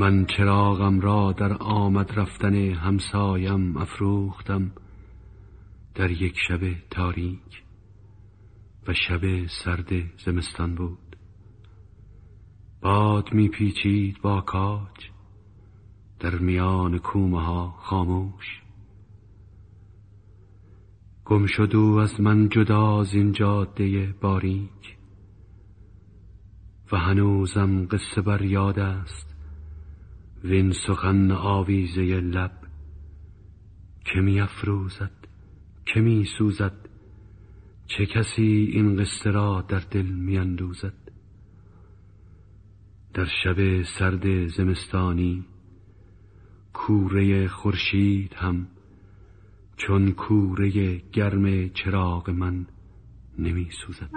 من چراغم را در آمد رفتن همسایم افروختم در یک شب تاریک و شب سرد زمستان بود. باد میپیچید با کاج در میان کومه ها خاموش. گم شد او از من جدا از این جاده باریک و هنوزم قصه بر یاد است. وین سخن آویزه لب که می افروزد که می سوزد چه کسی این قصه را در دل می اندوزد؟ در شب سرد زمستانی کوره خورشید هم چون کوره گرم چراغ من نمی سوزد.